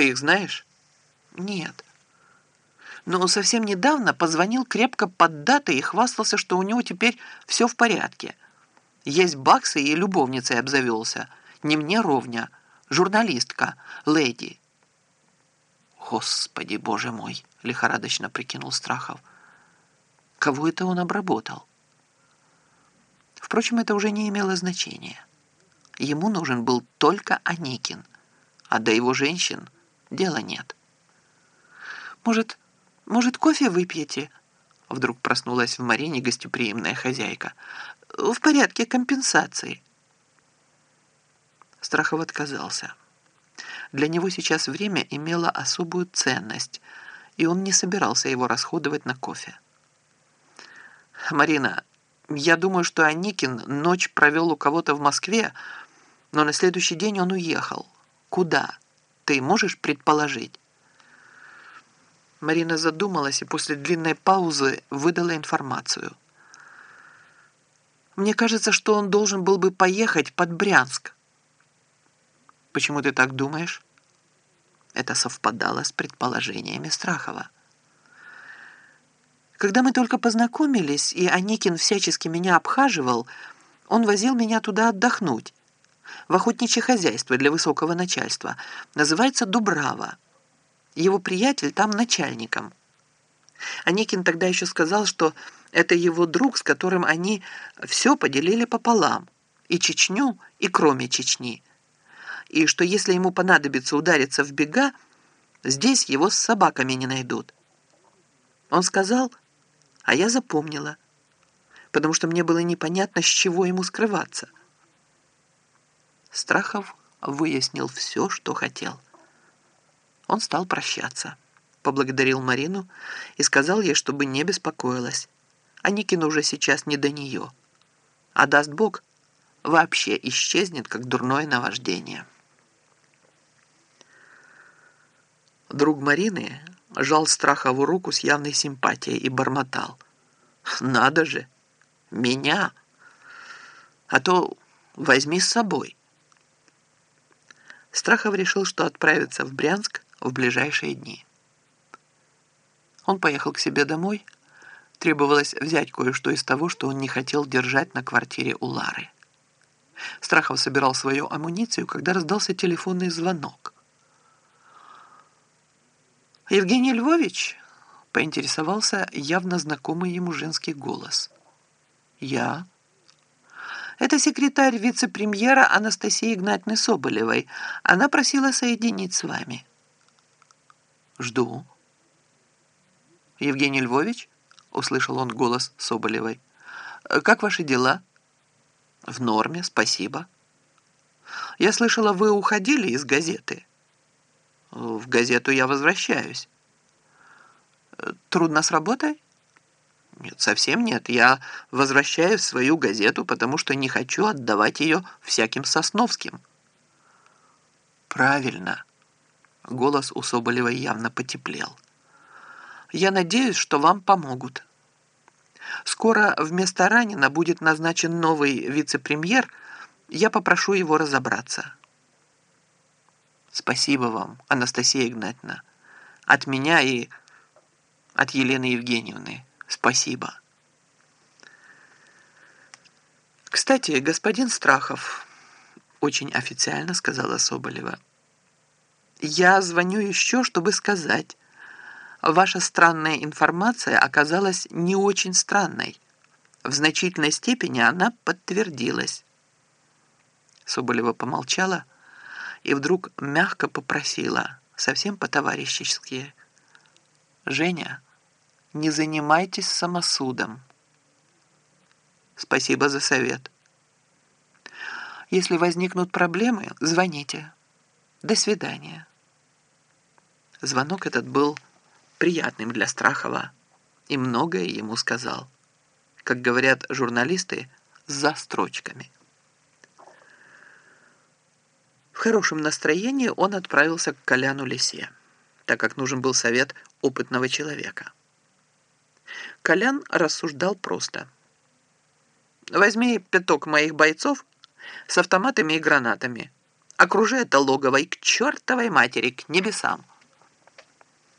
Ты их знаешь? Нет. Но совсем недавно позвонил крепко под датой и хвастался, что у него теперь все в порядке. Есть баксы и любовницей обзавелся. Не мне ровня. Журналистка, леди. Господи, боже мой, лихорадочно прикинул Страхов. Кого это он обработал? Впрочем, это уже не имело значения. Ему нужен был только Аникин, а до его женщин дела нет. Может, может, кофе выпьете?» Вдруг проснулась в Марине гостеприимная хозяйка. «В порядке компенсации». Страхов отказался. Для него сейчас время имело особую ценность, и он не собирался его расходовать на кофе. «Марина, я думаю, что Аникин ночь провел у кого-то в Москве, но на следующий день он уехал. Куда? Ты можешь предположить?» Марина задумалась и после длинной паузы выдала информацию. «Мне кажется, что он должен был бы поехать под Брянск». «Почему ты так думаешь?» Это совпадало с предположениями Страхова. Когда мы только познакомились, и Аникин всячески меня обхаживал, он возил меня туда отдохнуть. В охотничье хозяйство для высокого начальства. Называется Дубрава. Его приятель там начальником. Аникин тогда еще сказал, что это его друг, с которым они все поделили пополам. И Чечню, и кроме Чечни. И что если ему понадобится удариться в бега, здесь его с собаками не найдут. Он сказал, а я запомнила, потому что мне было непонятно, с чего ему скрываться. Страхов выяснил все, что хотел. Он стал прощаться. Поблагодарил Марину и сказал ей, чтобы не беспокоилась. А Никин уже сейчас не до нее. А даст Бог, вообще исчезнет, как дурное наваждение. Друг Марины жал Страхову руку с явной симпатией и бормотал. «Надо же! Меня! А то возьми с собой!» Страхов решил, что отправится в Брянск в ближайшие дни. Он поехал к себе домой. Требовалось взять кое-что из того, что он не хотел держать на квартире у Лары. Страхов собирал свою амуницию, когда раздался телефонный звонок. «Евгений Львович?» — поинтересовался явно знакомый ему женский голос. «Я?» «Это секретарь вице-премьера Анастасии Игнатьевны Соболевой. Она просила соединить с вами». «Жду». «Евгений Львович?» — услышал он голос Соболевой. «Как ваши дела?» «В норме, спасибо». «Я слышала, вы уходили из газеты». «В газету я возвращаюсь». «Трудно с работой?» «Нет, совсем нет. Я возвращаюсь в свою газету, потому что не хочу отдавать ее всяким Сосновским». «Правильно». Голос у Соболевой явно потеплел. «Я надеюсь, что вам помогут. Скоро вместо Ранина будет назначен новый вице-премьер. Я попрошу его разобраться». «Спасибо вам, Анастасия Игнатьевна. От меня и от Елены Евгеньевны. Спасибо». «Кстати, господин Страхов», — очень официально сказала Соболева, — я звоню еще, чтобы сказать. Ваша странная информация оказалась не очень странной. В значительной степени она подтвердилась. Соболева помолчала и вдруг мягко попросила, совсем по-товарищески, «Женя, не занимайтесь самосудом». «Спасибо за совет». «Если возникнут проблемы, звоните. До свидания». Звонок этот был приятным для Страхова и многое ему сказал. Как говорят журналисты, за строчками. В хорошем настроении он отправился к Коляну Лисе, так как нужен был совет опытного человека. Колян рассуждал просто. «Возьми пяток моих бойцов с автоматами и гранатами, Окружи это логово и к чертовой матери, к небесам.